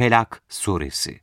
Felak Suresi.